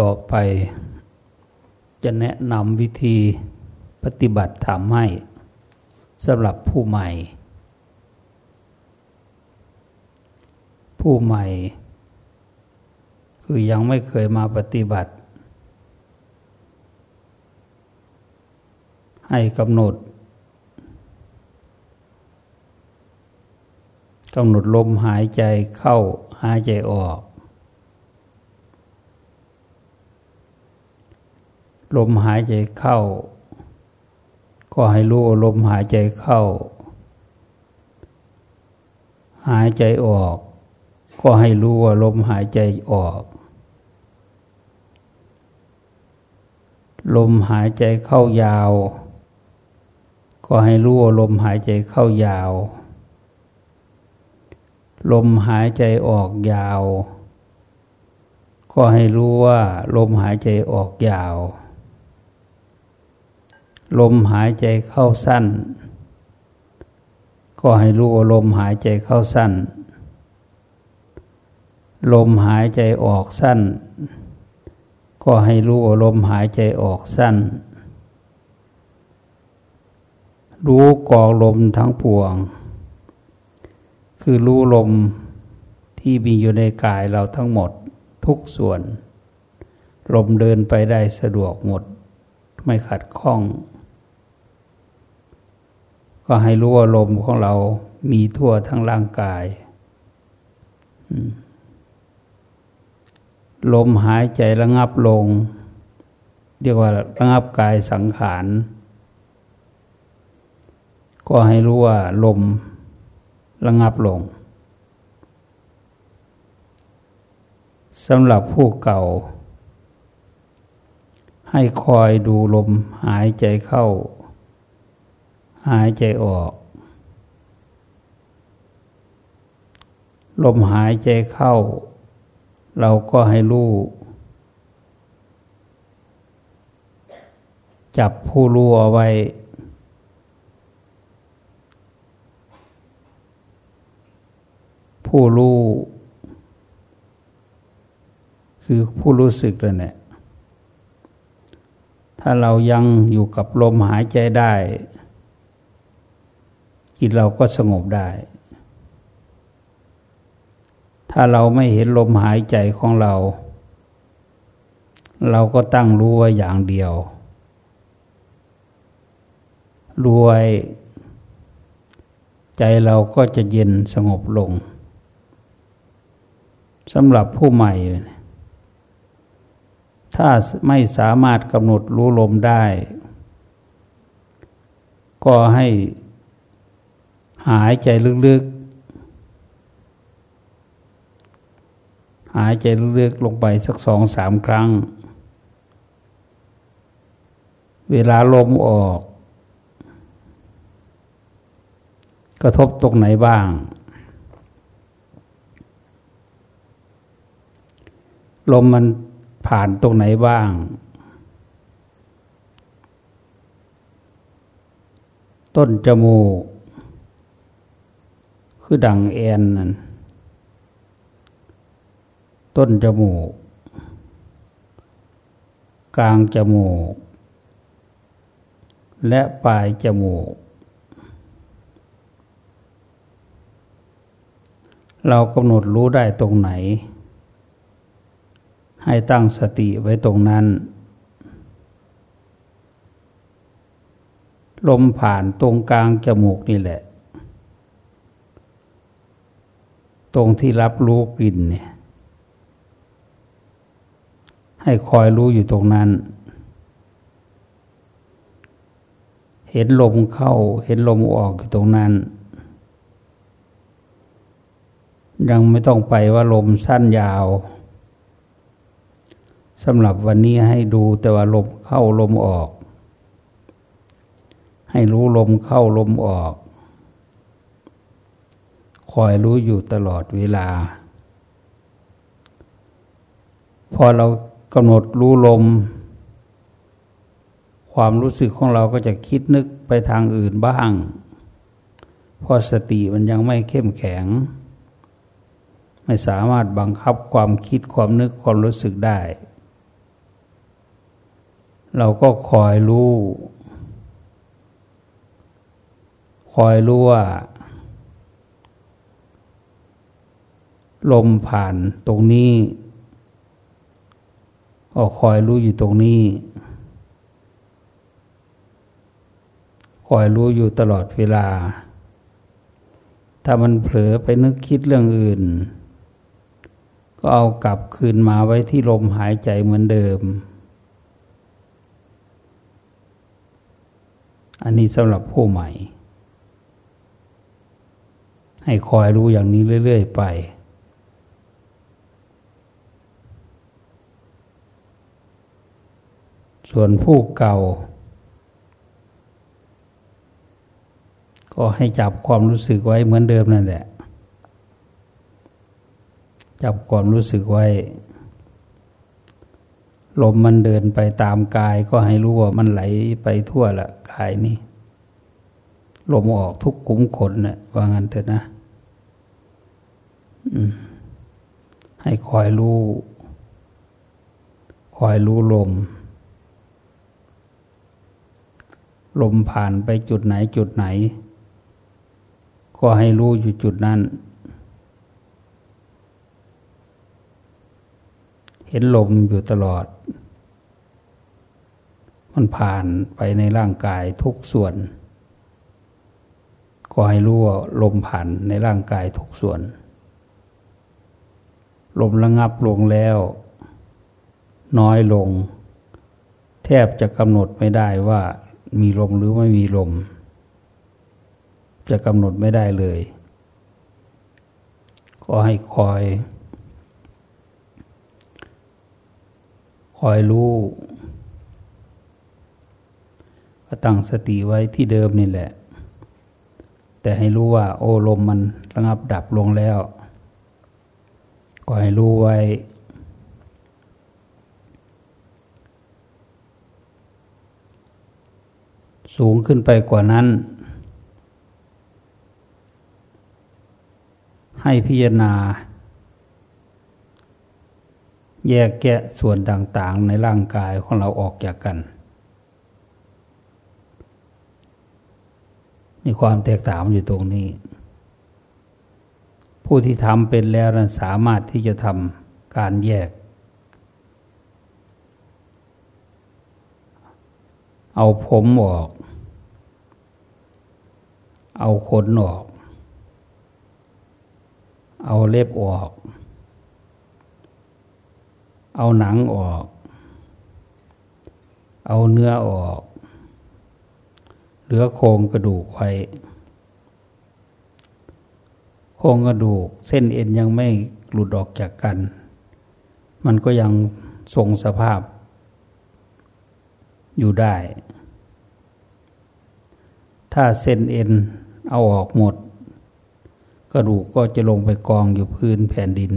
ต่อไปจะแนะนำวิธีปฏิบัติธรรมให้สำหรับผู้ใหม่ ผู้ใหม่ คือยังไม่เคยมาปฏิบัติ ให้กำหนดกำหนดลมหายใจเข้าหายใจออก ลมหายใจเข้า ก็ให้รู้ลมหายใจเข้า หายใจออก ก็ให้รู้ว่าลมหายใจออก ลมหายใจเข้ายาว ก็ให้รู้ว่าลมหายใจเข้ายาว ลมหายใจออกยาวก็ให้รู้ว่าลมหายใจออกยาว ลมหายใจเข้าสั้น ก็ให้รู้ว่าลมหายใจเข้าสั้น ลมหายใจออกสั้น ก็ให้รู้ว่าลมหายใจออกสั้น รู้กองลมทั้งปวง คือรู้ลมที่มีอยู่ในกายเราทั้งหมดทุกส่วน ลมเดินไปได้สะดวกหมด ไม่ขัดข้อง ก็ให้รู้ว่าลมของเรามีทั่วทั้งร่างกายลมหายใจระงับลง เรียกว่าระงับกายสังขาร ก็ให้รู้ว่าลมระงับลงสำหรับผู้เก่า ให้คอยดูลมหายใจเข้า หายใจออก ลมหายใจเข้า เราก็ให้รู้ จับผู้รู้เอาไว้ ผู้รู้คือผู้รู้สึกเลยเนี่ยถ้าเรายังอยู่กับลมหายใจได้ จิตเราก็สงบได้ ถ้าเราไม่เห็นลมหายใจของเรา เราก็ตั้งรู้ไว้อย่างเดียว รวยใจเราก็จะเย็นสงบลงสำหรับผู้ใหม่ ถ้าไม่สามารถกำหนดรู้ลมได้ ก็ให้ หายใจลึกๆ หายใจลึกๆ ลงไปสักสองสามครั้ง เวลาลมออก กระทบตรงไหนบ้าง ลมมันผ่านตรงไหนบ้าง ต้นจมูก คือดังแอนนั่นต้นจมูก กลางจมูก และปลายจมูก เรากำหนดรู้ได้ตรงไหน ให้ตั้งสติไว้ตรงนั้น ลมผ่านตรงกลางจมูกนี่แหละ ตรงที่รับรู้กลิ่นเนี่ย ให้คอยรู้อยู่ตรงนั้น เห็นลมเข้า เห็นลมออกอยู่ตรงนั้น ยังไม่ต้องไปว่าลมสั้นยาวสำหรับวันนี้ให้ดูแต่ว่าลมเข้าลมออก ให้รู้ลมเข้าลมออก คอยรู้อยู่ตลอดเวลา พอเรากำหนดรู้ลม ความรู้สึกของเราก็จะคิดนึกไปทางอื่นบ้างเพราะสติมันยังไม่เข้มแข็ง ไม่สามารถบังคับความคิดความนึกความรู้สึกได้ เราก็คอยรู้ คอยรู้ว่า ลมผ่านตรงนี้ก็คอยรู้อยู่ตรงนี้ คอยรู้อยู่ตลอดเวลา ถ้ามันเผลอไปนึกคิดเรื่องอื่น ก็เอากลับคืนมาไว้ที่ลมหายใจเหมือนเดิม อันนี้สำหรับผู้ใหม่ ให้คอยรู้อย่างนี้เรื่อย ๆ ไป ส่วนผู้เก่า ก็ให้จับความรู้สึกไว้เหมือนเดิมนั่นแหละ จับความรู้สึกไว้ ลมมันเดินไปตามกายก็ให้รู้ว่ามันไหลไปทั่วละกายนี่ลมออกทุกขุมขนนะ่ะว่างั้นเถอะนะให้คอยรู้ คอยรู้ลม ลมผ่านไปจุดไหนจุดไหน ก็ให้รู้อยู่จุดนั้น เห็นลมอยู่ตลอด มันผ่านไปในร่างกายทุกส่วน ก็ให้รู้ว่าลมผ่านในร่างกายทุกส่วน ลมระงับลงแล้ว น้อยลง แทบจะกำหนดไม่ได้ว่า มีลมหรือไม่มีลม จะกำหนดไม่ได้เลย ก็ให้คอย คอยรู้ก็ตั้งสติไว้ที่เดิมนี่แหละ แต่ให้รู้ว่า โอ้ลมมันระงับดับลงแล้ว ก็ให้รู้ไว้ สูงขึ้นไปกว่านั้น ให้พิจารณา แยกแกะส่วนต่างๆ ในร่างกายของเราออกจากกัน มีความแตกต่างอยู่ตรงนี้ ผู้ที่ทำเป็นแล้วนั้นสามารถที่จะทำการแยกเอาผมออก เอาขนออก เอาเล็บออก เอาหนังออก เอาเนื้อออก เหลือโครงกระดูกไว้ โครงกระดูกเส้นเอ็นยังไม่หลุดออกจากกัน มันก็ยังทรงสภาพอยู่ได้ ถ้าเส้นเอ็น เอาออกหมด กระดูกก็จะลงไปกองอยู่พื้นแผ่นดิน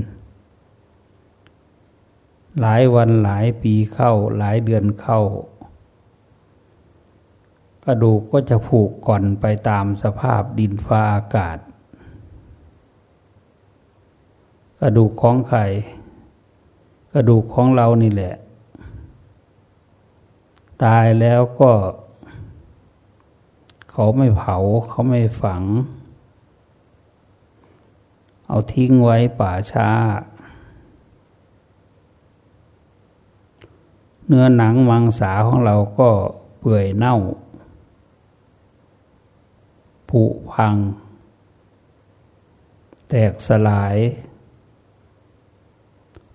หลายวันหลายปีเข้าหลายเดือนเข้า กระดูกก็จะผูกก่อนไปตามสภาพดินฟ้าอากาศ กระดูกของใครกระดูกของเรานี่แหละ ตายแล้วก็ เขาไม่เผาเขาไม่ฝัง เอาทิ้งไว้ป่าช้า เนื้อหนังมังสาของเราก็เปื่อยเน่า ผุพัง แตกสลาย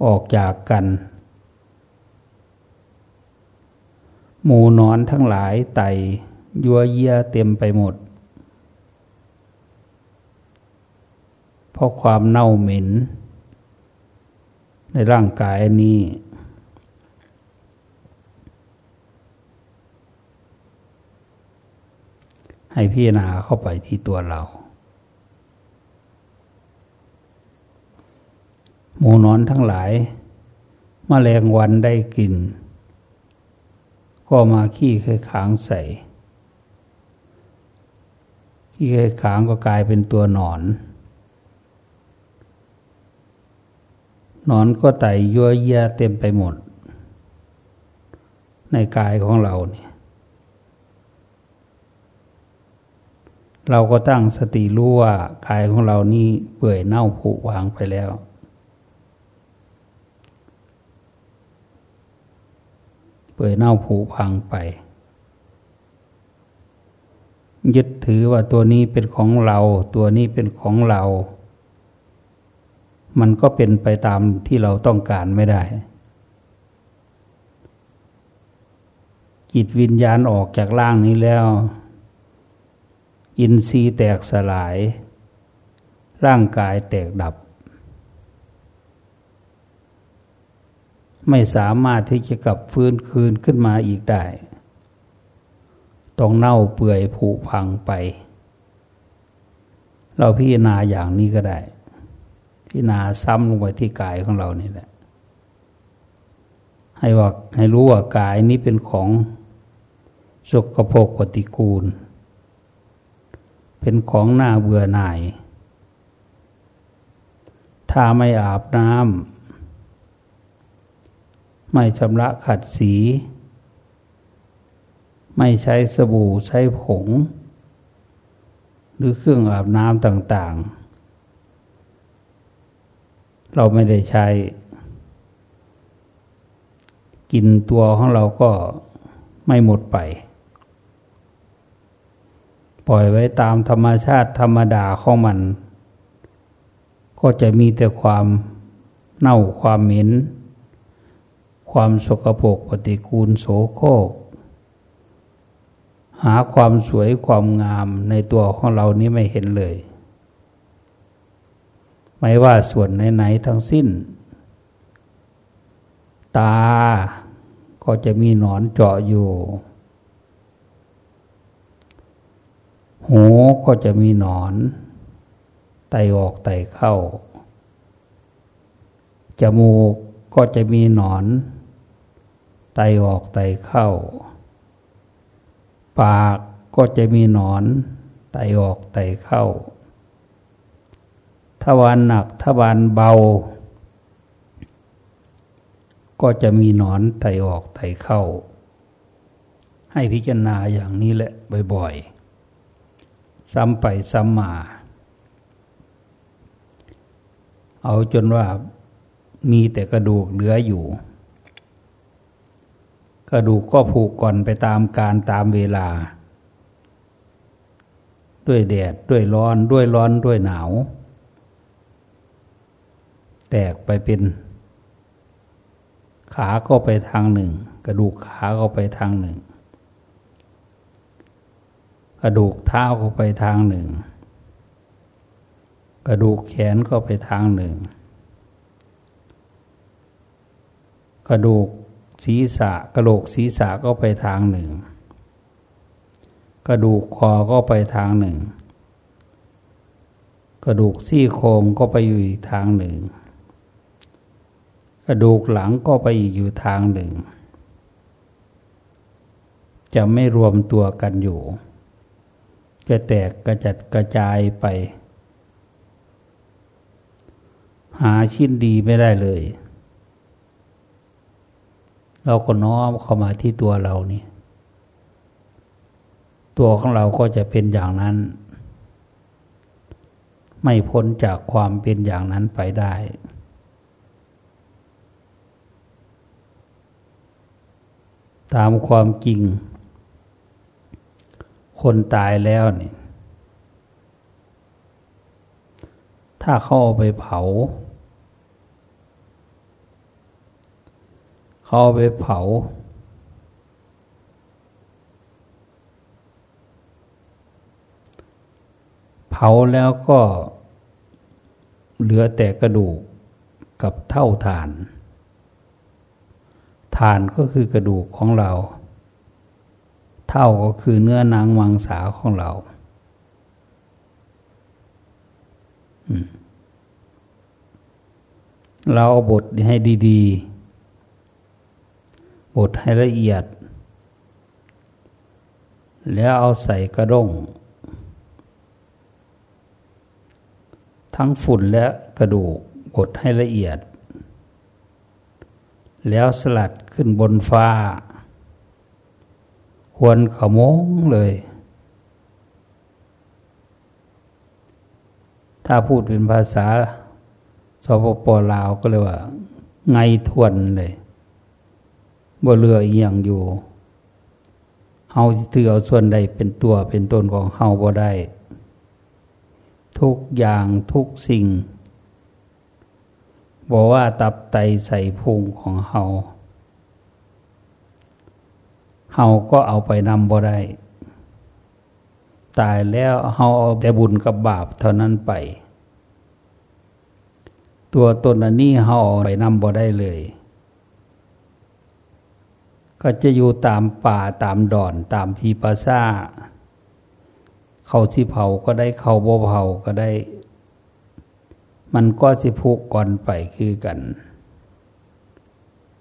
ออกจากกันหมูนอนทั้งหลายไต ยัวเยียเต็มไปหมด เพราะความเน่าเหม็น ในร่างกายนี้ ให้พิจารณาเข้าไปที่ตัวเราหมูนอนทั้งหลายมแมลงวันได้กลิ่นก็มาขี้เคยขางใส่ ขี้เคยขางก็กลายเป็นตัวหนอน หนอนก็ไต่ยั่วเยี่ยเต็มไปหมด ในกายของเราเนี่ย เราก็ตั้งสติรู้ว่ากายของเรานี่เปื่อยเน่าผุวางไปแล้วเปื่อยเน่าผุพังไป ยึดถือว่าตัวนี้เป็นของเรา ตัวนี้เป็นของเรา มันก็เป็นไปตามที่เราต้องการไม่ได้ จิตวิญญาณออกจากร่างนี้แล้ว อินทรีย์แตกสลาย ร่างกายแตกดับ ไม่สามารถที่จะกลับฟื้นคืนขึ้นมาอีกได้ ต้องเน่าเปื่อยผุพังไป เราพิจารณาอย่างนี้ก็ได้ พิจารณาซ้ำลงไปที่กายของเรานี่แหละ ให้ว่าให้รู้ว่ากายนี้เป็นของสกปรกปฏิกูล เป็นของหน้าเบื่อหน่าย ถ้าไม่อาบน้ำไม่ชำระขัดสี ไม่ใช้สบู่ใช้ผง หรือเครื่องอาบน้ำต่าง ๆ เราไม่ได้ใช้ กินตัวของเราก็ไม่หมดไป ปล่อยไว้ตามธรรมชาติธรรมดาของมัน ก็จะมีแต่ความเน่าความเหม็น ความสกปรกปฏิกูลโสโครก หาความสวยความงามในตัวของเรานี้ไม่เห็นเลย ไม่ว่าส่วนไหนๆทั้งสิ้น ตาก็จะมีหนอนเจาะอยู่ หูก็จะมีหนอน ไตออกไตเข้า จมูกก็จะมีหนอน ไตออกไตเข้า ปากก็จะมีหนอนไตออกไตเข้าทวารหนักทวารเบา ก็จะมีหนอนไตออกไตเข้า ให้พิจารณาอย่างนี้แหละบ่อยๆ ซ้ำไปซ้ำมา เอาจนว่ามีแต่กระดูกเหลืออยู่ กระดูกก็ผูกก่อนไปตามการตามเวลา ด้วยแดดด้วยร้อนด้วยร้อนด้วยหนาว แตกไปเป็น ขาก็ไปทางหนึ่ง กระดูกขาก็ไปทางหนึ่ง กระดูกเท้าก็ไปทางหนึ่ง กระดูกแขนก็ไปทางหนึ่ง กระดูก ศีรษะกระโหลกศีรษะก็ไปทางหนึ่ง กระดูกคอก็ไปทางหนึ่ง กระดูกซี่โครงก็ไปอยู่อีกทางหนึ่ง กระดูกหลังก็ไปอีกอยู่ทางหนึ่ง จะไม่รวมตัวกันอยู่ จะแตกกระจัดกระจายไป หาชิ้นดีไม่ได้เลย เราก็น้อมเข้ามาที่ตัวเรานี่ ตัวของเราก็จะเป็นอย่างนั้น ไม่พ้นจากความเป็นอย่างนั้นไปได้ ตามความจริง คนตายแล้วนี่ ถ้าเขาเอาไปเผา เอาไปเผา เผาแล้วก็เหลือแต่กระดูกกับเท่าฐาน ฐานก็คือกระดูกของเรา เท่าก็คือเนื้อนางวังสาของเราเราบทให้ดี ๆ บทให้ละเอียด แล้วเอาใส่กระด้ง ทั้งฝุ่นและกระดูกบดให้ละเอียด แล้วสลัดขึ้นบนฟ้า ควรขโมงเลย ถ้าพูดเป็นภาษาสปปลาวก็เลยว่า ไงทวนเลย บ่เรืออีอย่างอยู่เฮาถือเอาส่วนใดเป็นตัวเป็นตนของเฮาบ่ได้ ทุกอย่างทุกสิ่งบอกว่าตับไตใส่พุงของเฮาเฮาก็เอาไปนำบ่ได้ ตายแล้วเฮาเอาแต่บุญกับบาปเท่านั้นไป ตัวตนอันนี้เฮาเอาไปนำบ่ได้เลย ก็จะอยู่ตามป่าตามดอนตามพีปาซ่า เขาที่เผาก็ได้เขาบ่เผาก็ได้ มันก็สิพุกก่อนไปคือกัน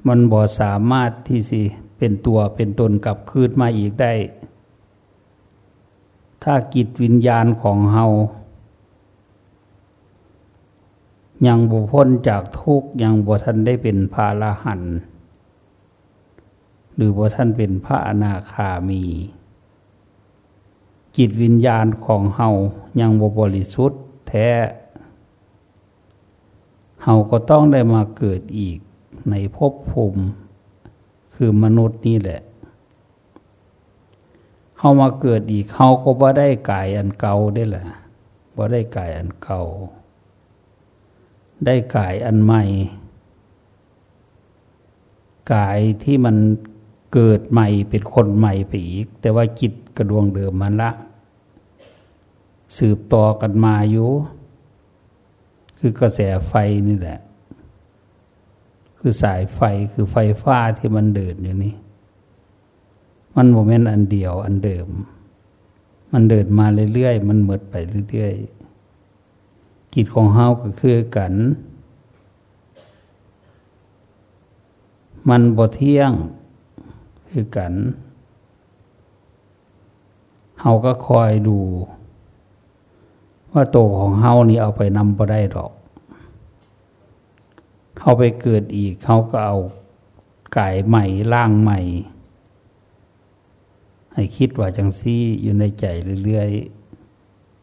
มันบ่สามารถที่สิเป็นตัวเป็นตนกลับคืนมาอีกได้ ถ้ากิจวิญญาณของเฮายังบุพ้นจากทุกยังบุท่านได้เป็นพระละหัน หรือบุท่านเป็นพระอนาคามี จิตวิญญาณของเฮายังบบริสุทธิ์แท้เฮาก็ต้องได้มาเกิดอีกในภพภูมิคือมนุษย์นี่แหละเขามาเกิดอีกเขาก็บ่ได้กายอันเก่าได้แหละบ่ได้กายอันเก่า ได้กายอันใหม่กายที่มัน เกิดใหม่เป็นคนใหม่ไปอีก แต่ว่าจิตกระดวงเดิมมันละ สืบต่อกันมาอยู่ คือกระแสไฟนี่แหละ คือสายไฟคือไฟฟ้าที่มันเดินอยู่นี่ มันโมเมนต์อันเดียวอันเดิม มันเดินมาเรื่อยๆ มันหมดไปเรื่อยๆกิจของเฮาก็คือกันมันบ่เที่ยง คือกันเฮาก็คอยดู ว่าโตของเฮานี่เอาไปนำบ่ได้หรอกเขาไปเกิดอีกเขาก็เอาไก่ใหม่ล่างใหม่ ให้คิดว่าจังซี่อยู่ในใจเรื่อย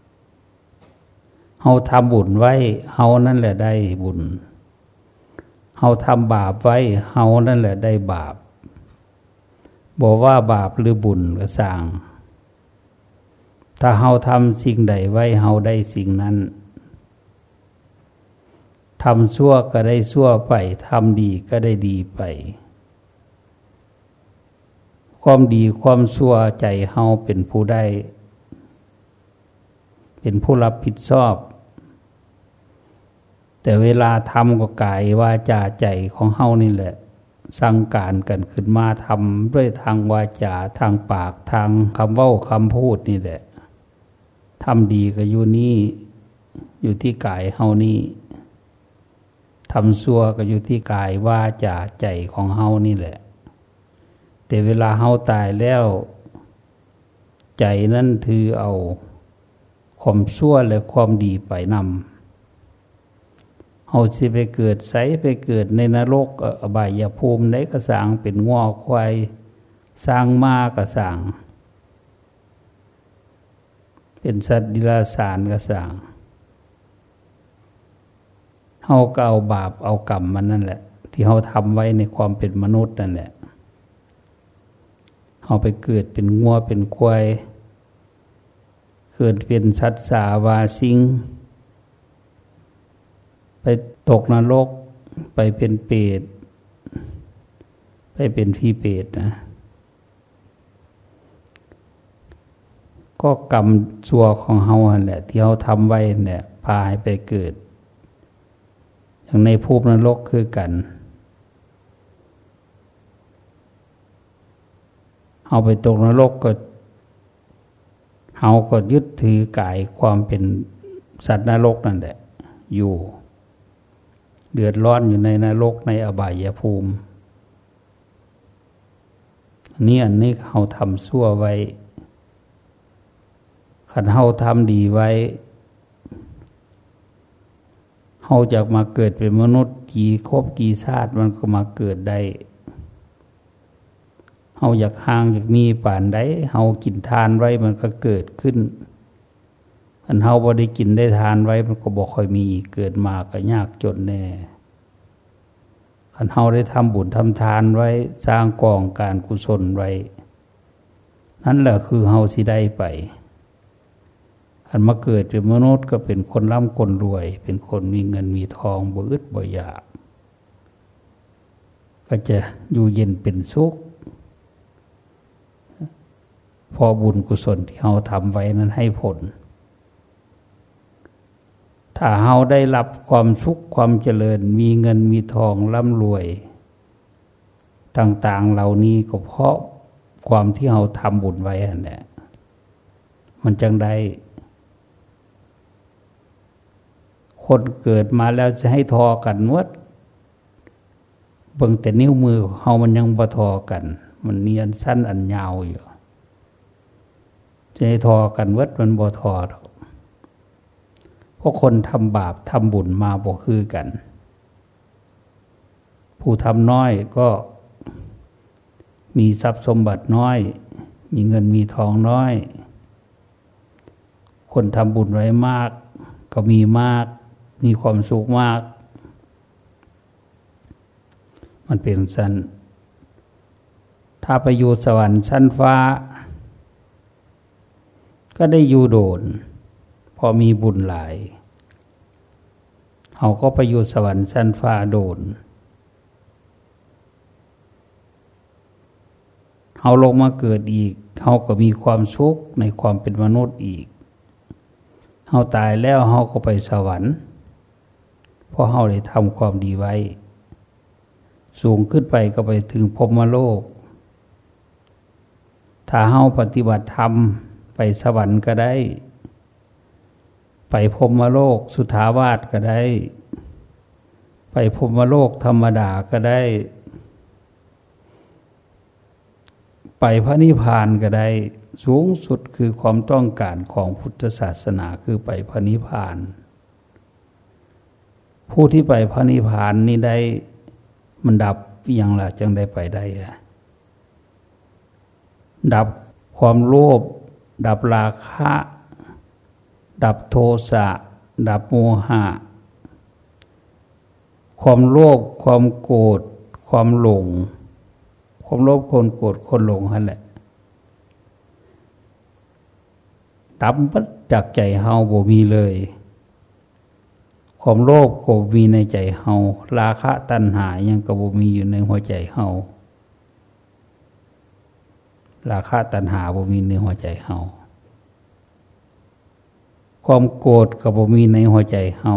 ๆเขาทำบุญไว้เขานั่นแหละได้บุญเขาทำบาปไว้เขานั่นแหละได้บาป บอกว่าบาปหรือบุญก็สั่งถ้าเขาทำสิ่งใดไว้เขาได้สิ่งนั้นทำชั่วก็ได้ชั่วไปทำดีก็ได้ดีไป ความดีความชั่วใจเฮาเป็นผู้ได้ เป็นผู้รับผิดชอบ แต่เวลาทำก็กายว่าจาใจของเฮานี่แหละ สั่งการกันขึ้นมาทำด้วยทางวาจาทางปากทางคำว่าคำพูดนี่แหละทำดีก็อยู่นี่อยู่ที่กายเฮานี่ทำซัวก็อยู่ที่กายว่าจาใจของเฮานี่แหละ แต่เวลาเฮาตายแล้ว ใจนั่นถือเอาความชั่วและความดีไปนำ เฮาสิไปเกิดใสไปเกิดในนรกอบายภูมิไหนก็สร้างเป็นงอควายสร้างมาก็สร้าง เป็นสัตว์ดิลาสารก็สร้างเฮาก็เอาบาปเอากรรมมันนั่นแหละ ที่เฮาทำไว้ในความเป็นมนุษย์นั่นแหละเฮาไปเกิดเป็นงัวเป็นควายเกิดเป็นสัตว์สาวาสิง ตกนรก ไปเป็นเปรตไปเป็นพี่เปรตนะ ก็กรรมชั่วของเฮาแหละ ที่เฮาทำไว้เนี่ยพาให้ไปเกิด อย่างในภูมินรกคือกันเอาไปตกนรกก็เอาก็ยึดถือกายความเป็นสัตว์นรกนั่นแหละ อยู่ เดือดร้อนอยู่ในนรกในอบายภูมินนี้อันนี้เขาทำชั่วไว้ขันเขาทำดีไว้เฮาจากมาเกิดเป็นมนุษย์กี่ครบกี่ชาติมันก็มาเกิดได้เฮาอยากห่างอยากมีป่านใดเฮากินทานไว้มันก็เกิดขึ้น อันเฮาบ่ได้กินได้ทานไว้ มันก็บ่ค่อยมีเกิดมาก็ยากจนแน่คันเฮาได้ทำบุญทำทานไว้สร้างกองการกุศลไว้ นั่นแหละคือเฮาสิได้ไป อันมาเกิดเป็นมนุษย์ก็เป็นคนร่ำคนรวย เป็นคนมีเงินมีทองบ่อึดบ่อยาก ก็จะอยู่เย็นเป็นสุขพอบุญกุศลที่เฮาทำไว้นั้นให้ผล ถ้าเฮาได้รับความสุขความเจริญ มีเงินมีทองร่ำรวย ต่าง ๆ เหล่านี้ก็เพราะความที่เฮาทำบุญไว้นั่นแหละมันจังได้ คนเกิดมาแล้วจะให้ทอกันวดเบิ่งแต่นิ้วมือเฮามันยังบ่ทอกัน มันเนียนสั้นอันยาวอยู่จะให้ทอกันวดมันบ่ทอหรอก พราะคนทำบาปทำบุญมาบ่คือกัน ผู้ทำน้อยก็มีทรัพย์สมบัติน้อย มีเงินมีทองน้อย คนทำบุญไว้มาก ก็มีมาก มีความสุขมาก มันเป็นสันถ้าไปอยู่สวรรค์ชั้นฟ้า ก็ได้อยู่โดน พอมีบุญหลายเขาก็ไปอยู่สวรรค์ชั้นฟ้าโดนเขาลงมาเกิดอีกเขาก็มีความสุขในความเป็นมนุษย์อีกเขาตายแล้วเขาก็ไปสวรรค์เพราะเขาได้ทำความดีไว้ สูงขึ้นไปก็ไปถึงพรมโลก ถ้าเขาปฏิบัติธรรมไปสวรรค์ก็ได้ ไปพรมโลกสุทาวาสก็ได้ ไปพรมโลกธรรมดาก็ได้ ไปพระนิพพานก็ได้ สูงสุดคือความต้องการของพุทธศาสนาคือไปพระนิพพาน ผู้ที่ไปพระนิพพานนี่ได้มันดับอย่างละจังได้ไปได้อะดับความโลภดับราคะ ดับโทสะ ดับโมหะ ความโลภความโกรธความหลง ความโลภคนโกรธคนหลงนั่นแหละดับมัดจากใจเฮาบ่มีเลย ความโลภก็มีในใจเฮาราคะตัณหายังก็บ่มีอยู่ในหัวใจเฮาราคะตัณหาบ่มีในหัวใจเฮา ความโกรธก็บ่มีในหัวใจเฮา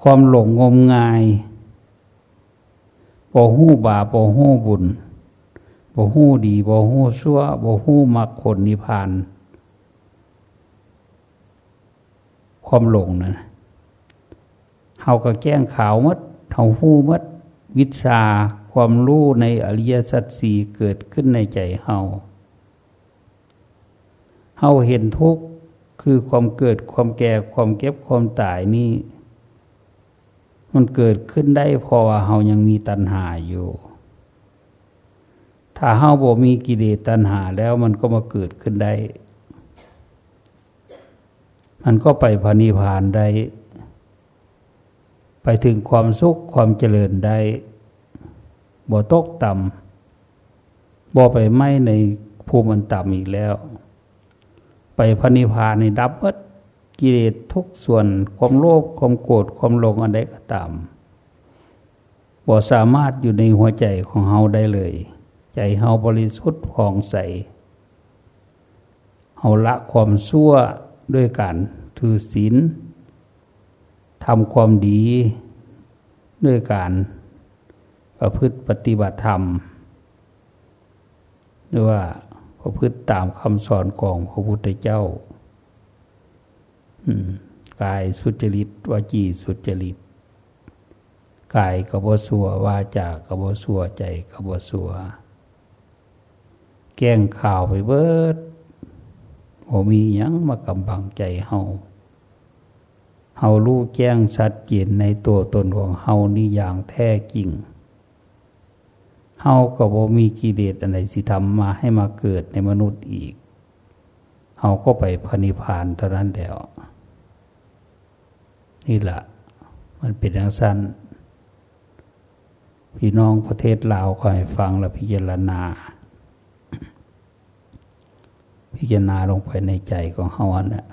ความหลงงมงายบ่หู้บาบ่หู้บุญบ่หู้ดีบ่หู้ชั่วบ่หู้มรรคผลนิพพาน ความหลงนะเฮาก็แก้งขาวมัดเฮาหู้มัดวิชาความรู้ในอริยสัจสี่เกิดขึ้นในใจเฮา เฮาเห็นทุกข์คือความเกิดความแก่ความเก็บความตายนี่ มันเกิดขึ้นได้เพราะว่าเฮายังมีตัณหาอยู่ ถ้าเฮาบ่มีกิเลสตัณหาแล้วมันก็มาเกิดขึ้นได้ มันก็ไปพานิพานได้ ไปถึงความสุขความเจริญได้บ่ตกต่ำบ่ไปไหมในภูมิมันต่ำอีกแล้ว ไปพานิพานในดับวัดกิเลสทุกส่วนความโลภความโกรธความหลงอันใดก็ตามบ่สามารถอยู่ในหัวใจของเฮาได้เลย ใจเฮาบริสุทธิ์ผ่องใสเฮาละความชั่วด้วยการถือศีลทำความดีด้วยการประพฤติปฏิบัติธรรมหรือว่า ประพฤติตามคำสอนของพระพุทธเจ้ากายสุจริตวาจีสุจริตกายกบสัววาจากบสัวใจกบสัวแก้งข่าวไปเบิดโอมียังมากำบังใจเฮาเฮารู้แจ้งชัดเจนในตัวตนของเฮานี่อย่างแท้จริง เฮาก็บ่มีกิเลสอะไรสิทำมาให้มาเกิดในมนุษย์อีกเฮาก็ไปพระนิพพานเท่านั้นเดียวนี่แหละมันเป็นอย่างสั้นพี่น้องประเทศลาวก็ให้ฟังและพิจารณา พิจารณาลงไปในใจของเฮาเนี่ย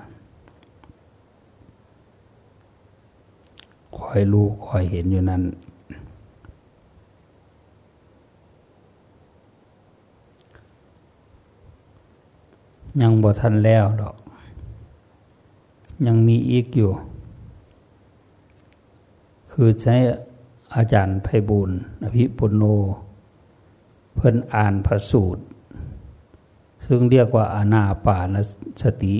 คอยรู้คอยเห็นอยู่นั้น ยังบ่ทันแล้วดอก ยังมีอีกอยู่ คือใช้อาจารย์ไพบุญอภิปุโน เพิ่นอ่านพระสูตร ซึ่งเรียกว่าอานาปานสติ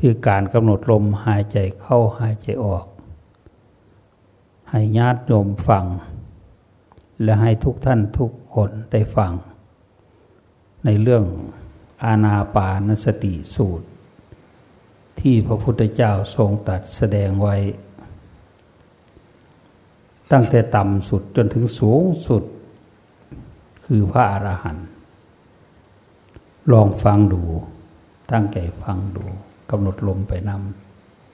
คือการกำหนดลมหายใจเข้าหายใจออก ให้ญาติโยมฟัง และให้ทุกท่านทุกคนได้ฟัง ในเรื่อง อาณาปานสติสูตร ที่พระพุทธเจ้าทรงตัดแสดงไว้ ตั้งแต่ต่ำสุดจนถึงสูงสุด คือพระอรหันต์ลองฟังดู ตั้งใจฟังดูกำหนดลมไปน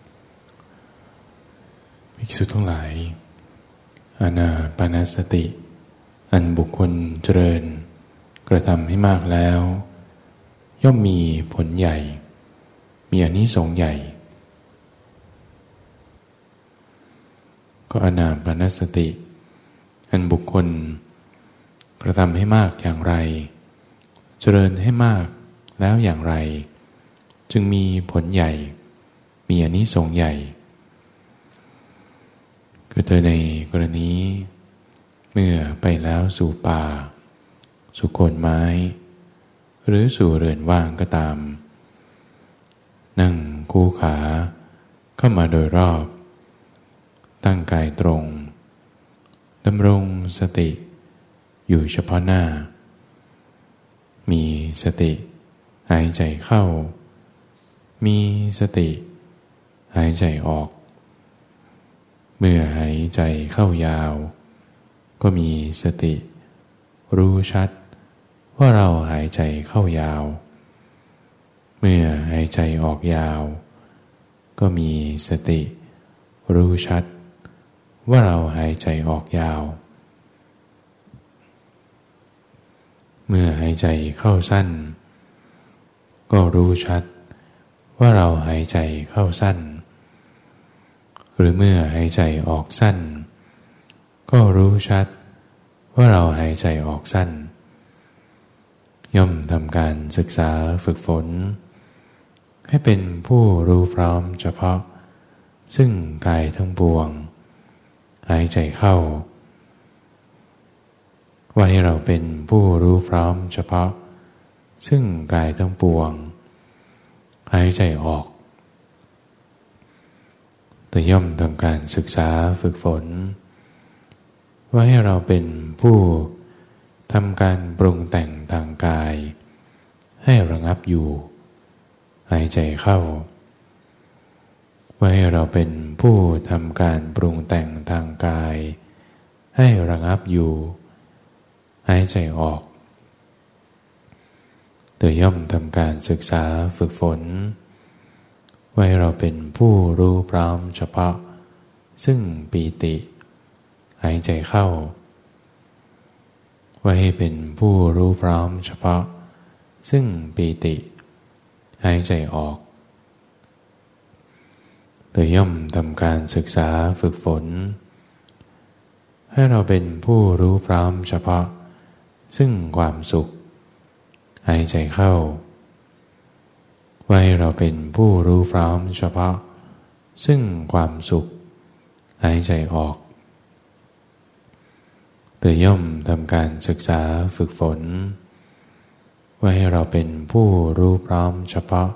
ำภิกษุทั้งหลาย อาณาปานสติ อันบุคคลเจริญ กระทำให้มากแล้ว ย่อมมีผลใหญ่ มีอนนี้สงใหญ่ ก็อนาปนสติ อันบุคคล กระทำให้มากอย่างไร เจริญให้มากแล้วอย่างไร จึงมีผลใหญ่ มีอนนี้สงใหญ่ก็โดยในกรณี เมื่อไปแล้วสู่ป่า สุโคนไม้ หรือสู่เรือนว่างก็ตาม นั่งคู่ขาเข้ามาโดยรอบ ตั้งกายตรงดำรงสติอยู่เฉพาะหน้า มีสติหายใจเข้า มีสติหายใจออก เมื่อหายใจเข้ายาว ก็มีสติรู้ชัด ว่าเราหายใจเข้ายาว เมื่อหายใจออกยาว ก็มีสติ รู้ชัด ว่าเราหายใจออกยาว เมื่อหายใจเข้าสั้น ก็รู้ชัด ว่าเราหายใจเข้าสั้น หรือเมื่อหายใจออกสั้น ก็รู้ชัด ว่าเราหายใจออกสั้น ย่อมทำการศึกษาฝึกฝน ให้เป็นผู้รู้พร้อมเฉพาะ ซึ่งกายทั้งปวง หายใจเข้า ว่าให้เราเป็นผู้รู้พร้อมเฉพาะ ซึ่งกายทั้งปวง หายใจออกแต่ย่อมทำการศึกษาฝึกฝน ว่าให้เราเป็นผู้ ทำการปรุงแต่งทางกาย ให้ระงับอยู่ หายใจเข้า ไว้ให้เราเป็นผู้ทำการปรุงแต่งทางกาย ให้ระงับอยู่ หายใจออกเตย่อมทำการศึกษาฝึกฝน ไว้เราเป็นผู้รู้พร้อมเฉพาะ ซึ่งปีติ หายใจเข้า ไว้ให้เป็นผู้รู้พร้อมเฉพาะ ซึ่งปีติ หายใจออกโดยย่อมทำการศึกษาฝึกฝน ให้เราเป็นผู้รู้พร้อมเฉพาะ ซึ่งความสุข หายใจเข้า ไว้เราเป็นผู้รู้พร้อมเฉพาะ ซึ่งความสุข หายใจออก โดยย่อมทำการศึกษาฝึกฝน ว่าให้เราเป็นผู้รู้พร้อมเฉพาะ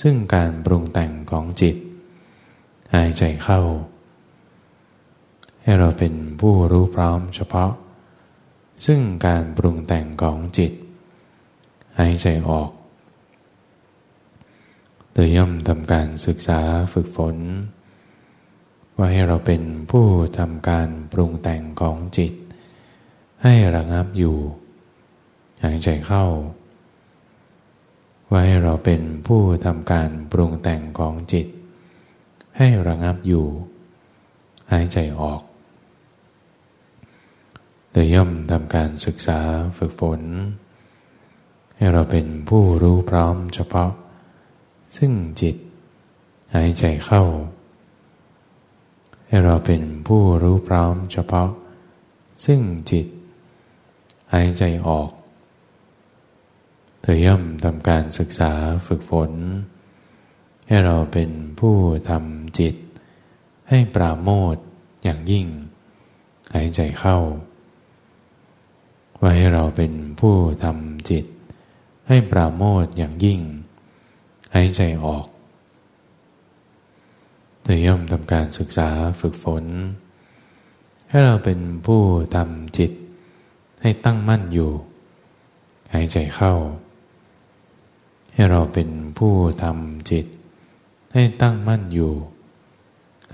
ซึ่งการปรุงแต่งของจิต หายใจเข้า ให้เราเป็นผู้รู้พร้อมเฉพาะ ซึ่งการปรุงแต่งของจิต หายใจออกโดยย่อมทำการศึกษาฝึกฝน ว่าให้เราเป็นผู้ทำการปรุงแต่งของจิต ให้ระงับอยู่ หายใจเข้าไว้เราเป็นผู้ทำการปรุงแต่งของจิต ให้ระงับอยู่ หายใจออกโดยย่อมทำการศึกษาฝึกฝน ให้เราเป็นผู้รู้พร้อมเฉพาะ ซึ่งจิต หายใจเข้า ให้เราเป็นผู้รู้พร้อมเฉพาะ ซึ่งจิต หายใจออก เธอย่อมทำการศึกษาฝึกฝน ให้เราเป็นผู้ทำจิต ให้ปราโมทอย่างยิ่ง หายใจเข้า ไว้ให้เราเป็นผู้ทำจิต ให้ปราโมทอย่างยิ่ง หายใจออก เธอย่อมทำการศึกษาฝึกฝน ให้เราเป็นผู้ทำจิตให้ตั้งมั่นอยู่ หายใจเข้า ให้เราเป็นผู้ทำจิต ให้ตั้งมั่นอยู่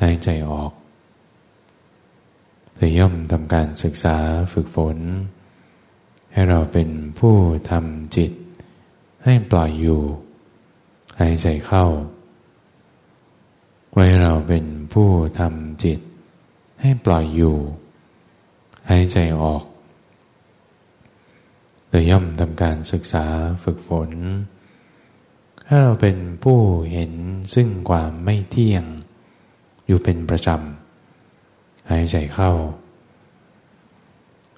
หายใจออกเธอย่อมทำการศึกษาฝึกฝน ให้เราเป็นผู้ทำจิต ให้ปล่อยอยู่ หายใจเข้า ไว้เราเป็นผู้ทำจิต ให้ปล่อยอยู่หายใจออกเธอย่อมทำการศึกษาฝึกฝน ให้เราเป็นผู้เห็นซึ่งความไม่เที่ยง อยู่เป็นประจำหายใจเข้า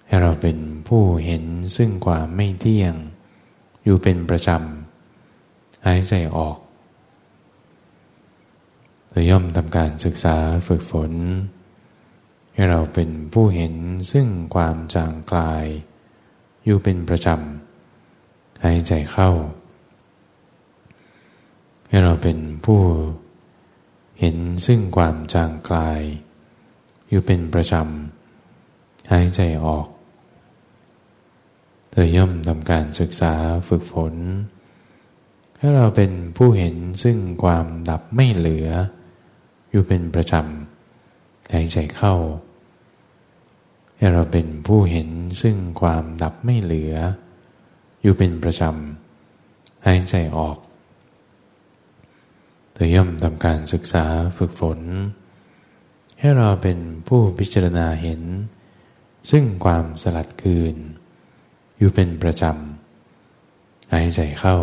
ให้เราเป็นผู้เห็นซึ่งความไม่เที่ยง อยู่เป็นประจำหายใจออก เราย่อมทำการศึกษาฝึกฝน ให้เราเป็นผู้เห็นซึ่งความจางกลาย อยู่เป็นประจำหายใจเข้า ให้เราเป็นผู้เห็นซึ่งความจางกลาย อยู่เป็นประจำหายใจออก เธอย่อมทำการศึกษาฝึกฝน ให้เราเป็นผู้เห็นซึ่งความดับไม่เหลือ อยู่เป็นประจำหายใจเข้า ให้เราเป็นผู้เห็นซึ่งความดับไม่เหลือ อยู่เป็นประจำหายใจออกเธอย่อมทำการศึกษาฝึกฝน ให้เราเป็นผู้พิจารณาเห็น ซึ่งความสลัดคืน อยู่เป็นประจำหายใจเข้า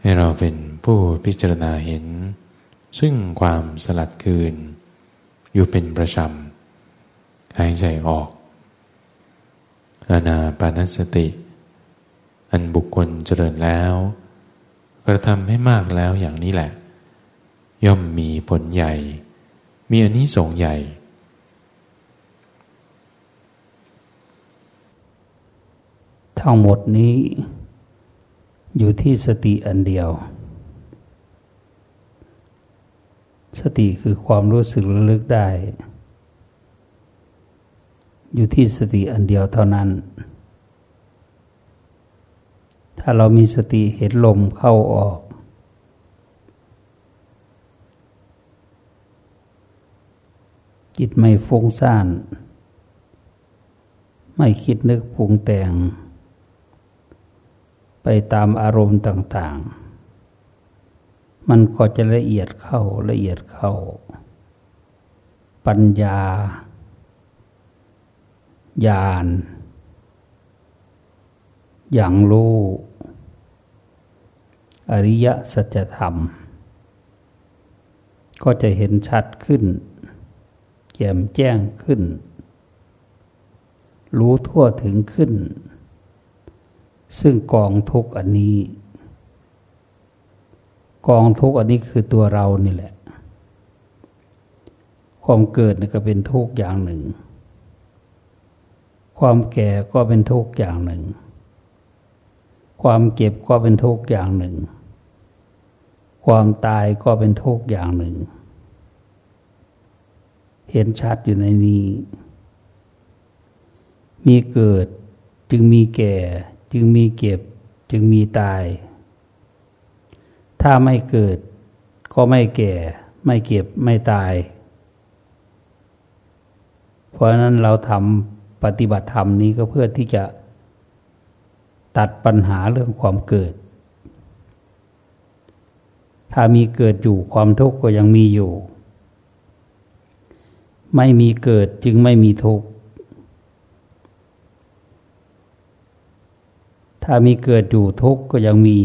ให้เราเป็นผู้พิจารณาเห็น ซึ่งความสลัดคืน อยู่เป็นประจำหายใจออก อานาปานสติ อันบุคคลเจริญแล้ว กระทำให้มากแล้วอย่างนี้แหละ ย่อมมีผลใหญ่ มีอันนี้สงใหญ่ทั้งหมดนี้อยู่ที่สติอันเดียว สติคือความรู้สึกระลึกได้ อยู่ที่สติอันเดียวเท่านั้น ถ้าเรามีสติเห็นลมเข้าออก จิตไม่ฟุ้งซ่าน ไม่คิดนึกปรุงแต่ง ไปตามอารมณ์ต่าง ๆ มันก็จะละเอียดเข้าละเอียดเข้า ปัญญาญาณอย่างรู้อริยสัจธรรม ก็จะเห็นชัดขึ้น แจ่มแจ้งขึ้น รู้ทั่วถึงขึ้น ซึ่งกองทุกอันนี้ กองทุกข์อันนี้คือตัวเรานี่แหละ ความเกิดนี่ก็เป็นทุกข์อย่างหนึ่ง ความแก่ก็เป็นทุกข์อย่างหนึ่ง ความเก็บก็เป็นทุกข์อย่างหนึ่ง ความตายก็เป็นทุกข์อย่างหนึ่ง เห็นชัดอยู่ในนี้ มีเกิดจึงมีแก่ จึงมีเก็บ จึงมีตาย ถ้าไม่เกิด ก็ไม่แก่ ไม่เก็บไม่ตาย เพราะนั้นเราทำปฏิบัติธรรมนี้ก็เพื่อที่จะตัดปัญหาเรื่องความเกิด ถ้ามีเกิดอยู่ความทุกข์ก็ยังมีอยู่ ไม่มีเกิดจึงไม่มีทุกข์ ถ้ามีเกิดอยู่ทุกข์ก็ยังมี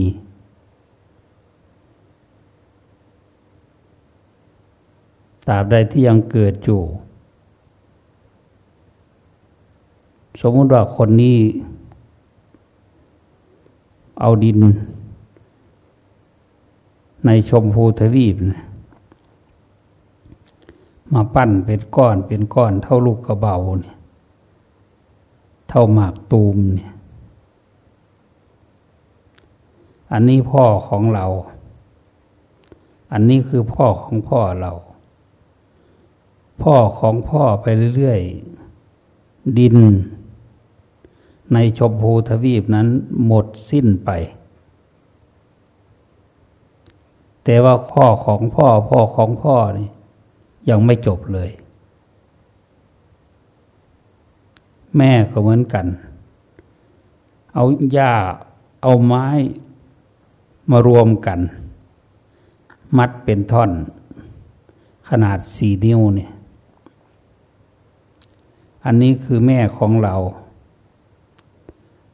ตราบใดที่ยังเกิดอยู่ สมมติว่าคนนี้เอาดิน ในชมพูทวีปนะมาปั้นเป็นก้อนเป็นก้อนเท่าลูกกระเบาเนี่ยเท่าหมากตูมเนี่ย อันนี้พ่อของเรา อันนี้คือพ่อของพ่อเรา พ่อของพ่อไปเรื่อยๆ ดิน ในชมพูทวีปนั้นหมดสิ้นไป แต่ว่าพ่อของพ่อพ่อของพ่อนี่ยังไม่จบเลย แม่ก็เหมือนกัน เอาหญ้าเอาไม้มารวมกัน มัดเป็นท่อน ขนาดสี่นิ้วเนี่ย อันนี้คือแม่ของเรา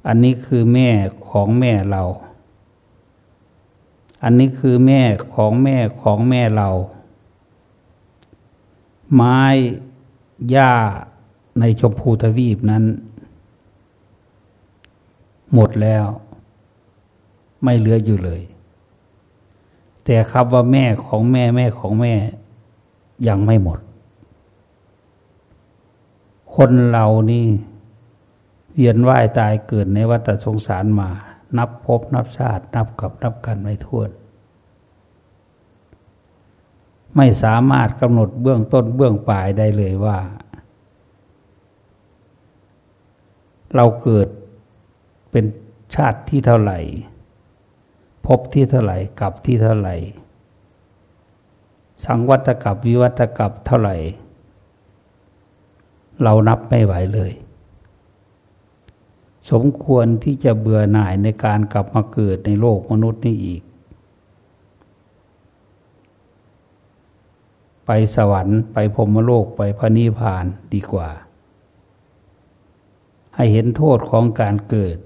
อันนี้คือแม่ของแม่เรา อันนี้คือแม่ของแม่ของแม่เรา ไม้หญ้าในชมพูทวีปนั้น หมดแล้ว ไม่เหลืออยู่เลย แต่คำว่าแม่ของแม่แม่ของแม่ยังไม่หมด คนเรานี่เวียนว่ายตายเกิดในวัฏสงสารมา นับพบนับชาติ นับกับนับกันไม่ท้วน ไม่สามารถกำหนดเบื้องต้นเบื้องปลายได้เลยว่า เราเกิดเป็นชาติที่เท่าไหร่ พบที่เท่าไหร่กับที่เท่าไหร่ สังวัตกับวิวัตกับเท่าไหร่ เรานับไม่ไหวเลย สมควรที่จะเบื่อหน่ายในการกลับมาเกิดในโลกมนุษย์นี้อีก ไปสวรรค์ไปพรมโลกไปพระนิพพานดีกว่า ให้เห็นโทษของการเกิด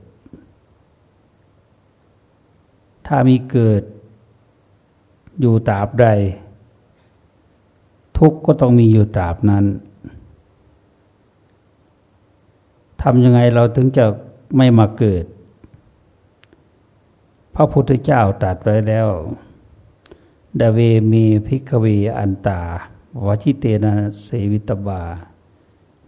ถ้ามีเกิดอยู่ตราบใด ทุกข์ก็ต้องมีอยู่ตราบนั้น ทำยังไงเราถึงจะไม่มาเกิด พระพุทธเจ้าตรัสไว้แล้วดาเวมีพิกเวอันตาวชิเตนะเสวิตบา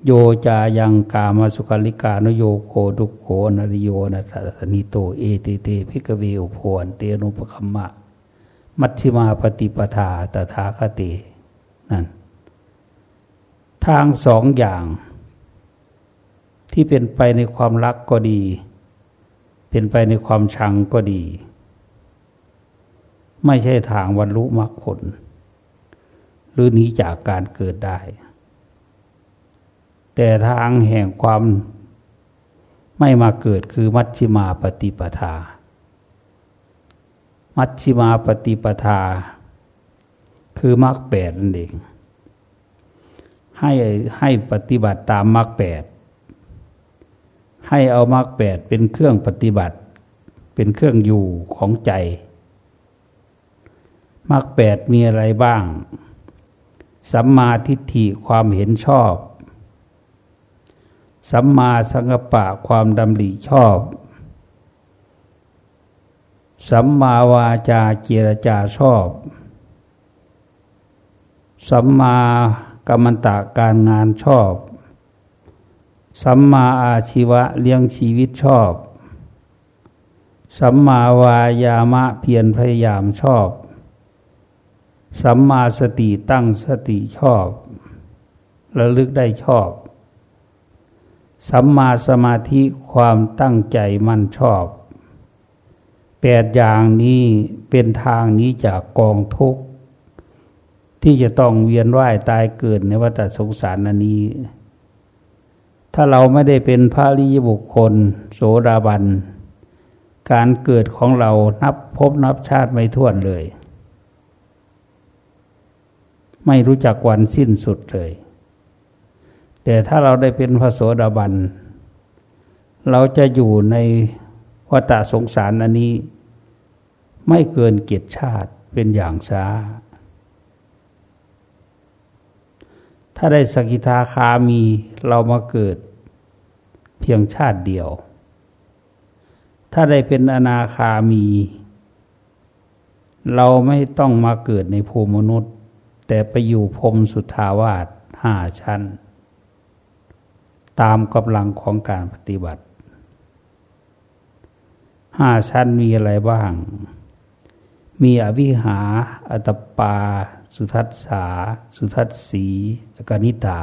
โยจายังกามาสุขลิกานโยโคดุโขนริโยนัสนิโตเอเตเตพิกเวอุพวนเตนุปคัมมะ มัชฌิมาปฏิปทาตถาคตินั่นทางสองอย่าง ที่เป็นไปในความรักก็ดี เป็นไปในความชังก็ดี ไม่ใช่ทางวันรู้มรรคผล หรือหนีจากการเกิดได้ แต่ทางแห่งความไม่มาเกิดคือมัชฌิมาปฏิปทา มัชฌิมาปฏิปทา คือมรรคแปดนั่นเองให้ให้ปฏิบัติตามมรรคแปด ให้เอามรรคแปดเป็นเครื่องปฏิบัติ เป็นเครื่องอยู่ของใจมรรคแปดมีอะไรบ้าง สัมมาทิฏฐิความเห็นชอบ สัมมาสังกปะความดำริชอบ สัมมาวาจาเจรจาชอบ สัมมากรรมตะการงานชอบ สัมมาอาชีวะเลี้ยงชีวิตชอบ สัมมาวายามะเพียรพยายามชอบ สัมมาสติตั้งสติชอบ ระลึกได้ชอบ สัมมาสมาธิความตั้งใจมั่นชอบ แปดอย่างนี้เป็นทางนี้จากกองทุกข์ ที่จะต้องเวียนว่ายตายเกิดในวัฏสงสารนนี้ ถ้าเราไม่ได้เป็นพระริยบุคคล โสดาบัน การเกิดของเรานับพบนับชาติไม่ท้วนเลย ไม่รู้จักวันสิ้นสุดเลย แต่ถ้าเราได้เป็นพระโสดาบัน เราจะอยู่ในวัฏสงสารอันนี้ ไม่เกินเกียรติชาติเป็นอย่างช้าถ้าได้สกิทาคามีเรามาเกิด เพียงชาติเดียว ถ้าได้เป็นอนาคามี เราไม่ต้องมาเกิดในภูมิมนุษย์ แต่ไปอยู่พรมสุทาวาสห้าชั้น ตามกำลังของการปฏิบัติห้าชั้นมีอะไรบ้าง มีอวิหา อัตปา สุทัสสา สุทัสสีกนิตา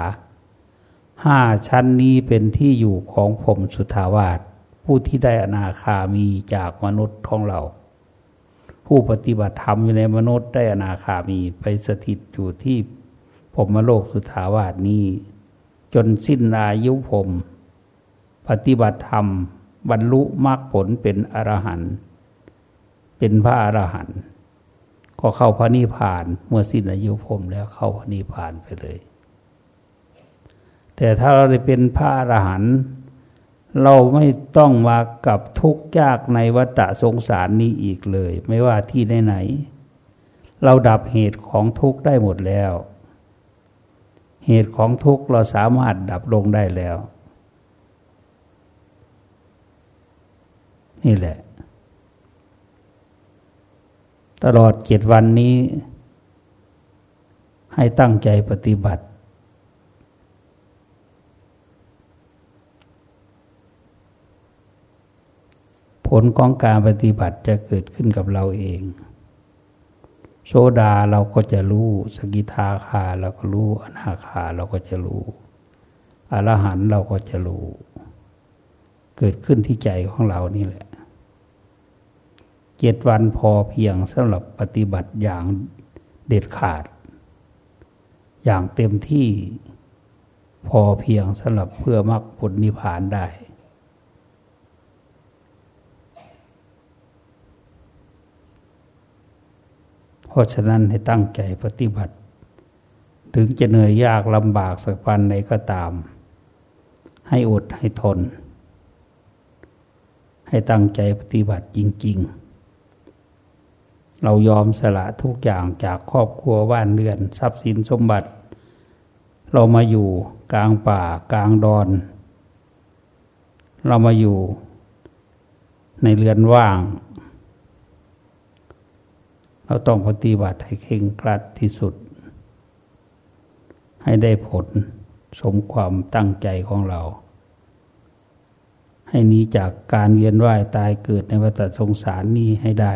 ห้าชั้นนี้เป็นที่อยู่ของผมสุทาวาสผู้ที่ได้อนาคามีจากมนุษย์ของเรา ผู้ปฏิบัติธรรมอยู่ในมนุษย์ได้อนาคามีไปสถิตอยู่ที่ผมมโลกสุทาวาสนี้ จนสิ้นอายุผม ปฏิบัติธรรม บรรลุมรรคผลเป็นอรหันต์เป็นพระอรหันต์ก็เข้าพระนิพพาน เมื่อสิ้นอายุผมแล้วเข้าพระนิพพานไปเลย แต่ถ้าเราได้เป็นพระอรหันต์เราไม่ต้องมากับทุกข์ยากในวัฏสงสารนี้อีกเลย ไม่ว่าที่ไหนๆเราดับเหตุของทุกข์ได้หมดแล้ว เหตุของทุกข์เราสามารถดับลงได้แล้ว นี่แหละ ตลอดเจ็ดวันนี้ ให้ตั้งใจปฏิบัติ ผลของการปฏิบัติจะเกิดขึ้นกับเราเอง โซดาเราก็จะรู้ สกิทาคาเราก็รู้ อนาคาเราก็จะรู้ อรหันเราก็จะรู้ เกิดขึ้นที่ใจของเรานี่แหละ เจ็ดวันพอเพียงสำหรับปฏิบัติอย่างเด็ดขาด อย่างเต็มที่พอเพียงสำหรับเพื่อมรรคผลนิพพานได้ ราะฉะนั้นให้ตั้งใจปฏิบัติ ถึงจะเหนื่อยยากลำบากสักปันไหนก็ตาม ให้อดให้ทน ให้ตั้งใจปฏิบัติจริง ๆ เรายอมสละทุกอย่างจากครอบครัวบ้านเรือน ทรัพย์สินสมบัติ เรามาอยู่กลางป่ากลางดอน เรามาอยู่ในเรือนว่าง เราต้องปฏิบัติให้เข่งกรัดที่สุด ให้ได้ผลสมความตั้งใจของเรา ให้นี้จากการเวียนว่ายตายเกิดในวัฏสงสารนี้ให้ได้